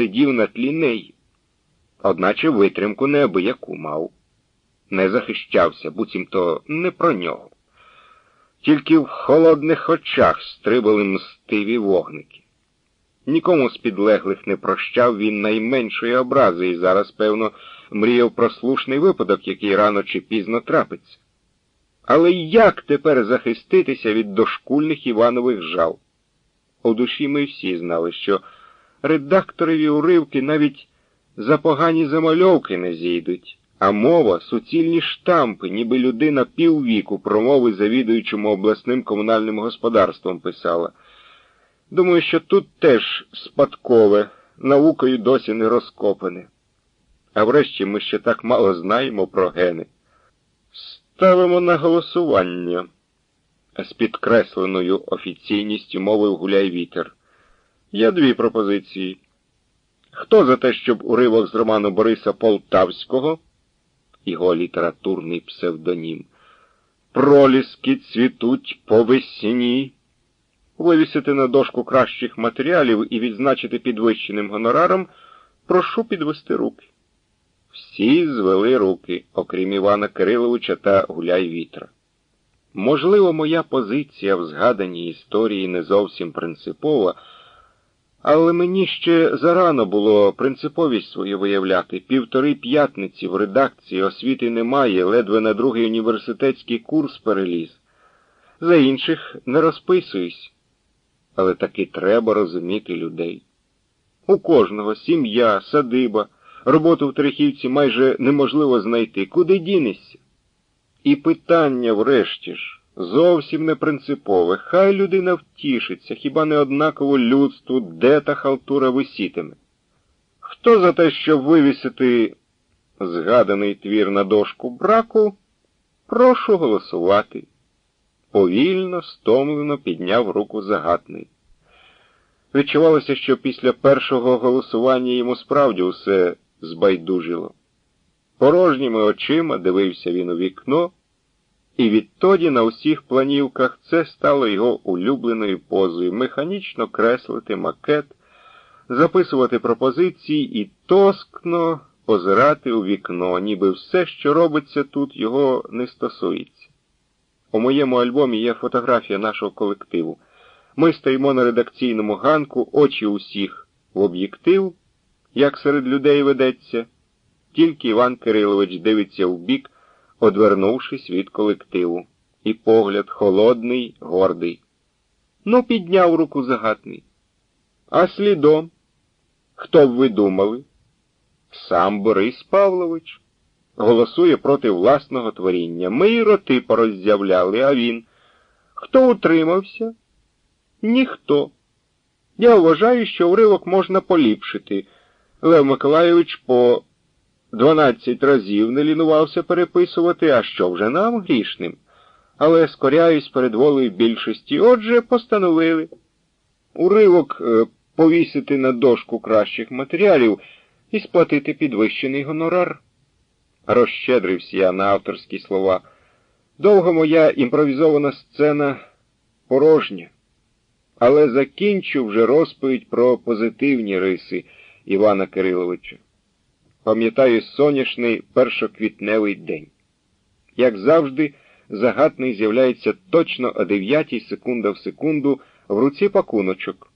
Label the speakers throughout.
Speaker 1: сидів на тлі неї. Одначе витримку неабияку мав. Не захищався, буцімто не про нього. Тільки в холодних очах стрибали мстиві вогники. Нікому з підлеглих не прощав він найменшої образи і зараз, певно, мріяв про слушний випадок, який рано чи пізно трапиться. Але як тепер захиститися від дошкульних Іванових жал? У душі ми всі знали, що редакторові уривки навіть за погані замальовки не зійдуть, а мова суцільні штампи, ніби людина піввіку промови завідуючому обласним комунальним господарством писала. Думаю, що тут теж спадкове, наукою досі не розкопане. А врешті ми ще так мало знаємо про гени. Ставимо на голосування. З підкресленою офіційністю мовив гуляй вітер. Є дві пропозиції. Хто за те, щоб уривок з роману Бориса Полтавського, його літературний псевдонім, проліски цвітуть по весні, вивісити на дошку кращих матеріалів і відзначити підвищеним гонораром, прошу підвести руки. Всі звели руки, окрім Івана Кириловича та Гуляй Вітра. Можливо, моя позиція в згаданій історії не зовсім принципова, але мені ще зарано було принциповість свою виявляти. Півтори п'ятниці в редакції освіти немає, ледве на другий університетський курс переліз. За інших не розписуюсь, але таки треба розуміти людей. У кожного сім'я, садиба. Роботу в Терехівці майже неможливо знайти. Куди дінешся? І питання, врешті ж, зовсім не принципове. Хай людина втішиться, хіба не однаково людству, де та халтура висітиме. Хто за те, щоб вивісити згаданий твір на дошку браку, прошу голосувати. Повільно, стомлено підняв руку загатний. Відчувалося, що після першого голосування йому справді усе збайдужило. Порожніми очима дивився він у вікно, і відтоді на усіх планівках це стало його улюбленою позою механічно креслити макет, записувати пропозиції і тоскно озирати у вікно, ніби все, що робиться тут, його не стосується. У моєму альбомі є фотографія нашого колективу. Ми стоїмо на редакційному ганку, очі усіх в об'єктив як серед людей ведеться, тільки Іван Кирилович дивиться в бік, одвернувшись від колективу, і погляд холодний, гордий. Ну, підняв руку загатний. А слідом, хто б ви думали? Сам Борис Павлович голосує проти власного творіння. Ми й роти пороззявляли, а він. Хто утримався? Ніхто. Я вважаю, що уривок можна поліпшити. Лев Миколайович по дванадцять разів не лінувався переписувати, а що вже нам грішним. Але скоряюсь перед волею більшості. Отже, постановили. Уривок е, повісити на дошку кращих матеріалів і сплатити підвищений гонорар. Розщедрився я на авторські слова. Довго моя імпровізована сцена порожня, але закінчу вже розповідь про позитивні риси. Івана Кириловича. Пам'ятаю соняшний першоквітневий день. Як завжди, загатний з'являється точно о 9 секунда в секунду в руці пакуночок.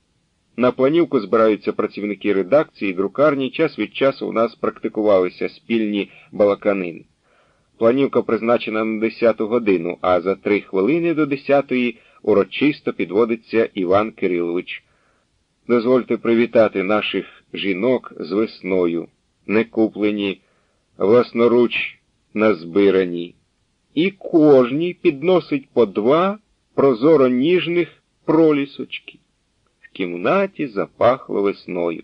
Speaker 1: На планівку збираються працівники редакції, друкарні, час від часу у нас практикувалися спільні балаканини. Планівка призначена на 10 годину, а за три хвилини до 10 урочисто підводиться Іван Кирилович. Дозвольте привітати наших жінок з весною, не куплені, власноруч назбирані, і кожній підносить по два прозоро ніжних пролісочки. В кімнаті запахло весною.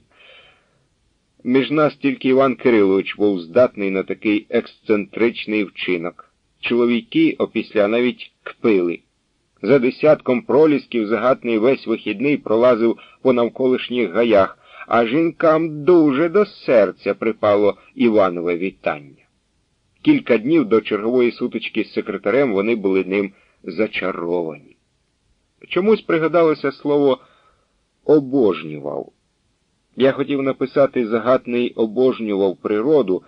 Speaker 1: Між нас тільки Іван Кирилович був здатний на такий ексцентричний вчинок. Чоловіки опісля навіть кпили. За десятком пролісків загатний весь вихідний пролазив по навколишніх гаях, а жінкам дуже до серця припало Іванове вітання. Кілька днів до чергової сутички з секретарем вони були ним зачаровані. Чомусь пригадалося слово обожнював. Я хотів написати загатний обожнював природу,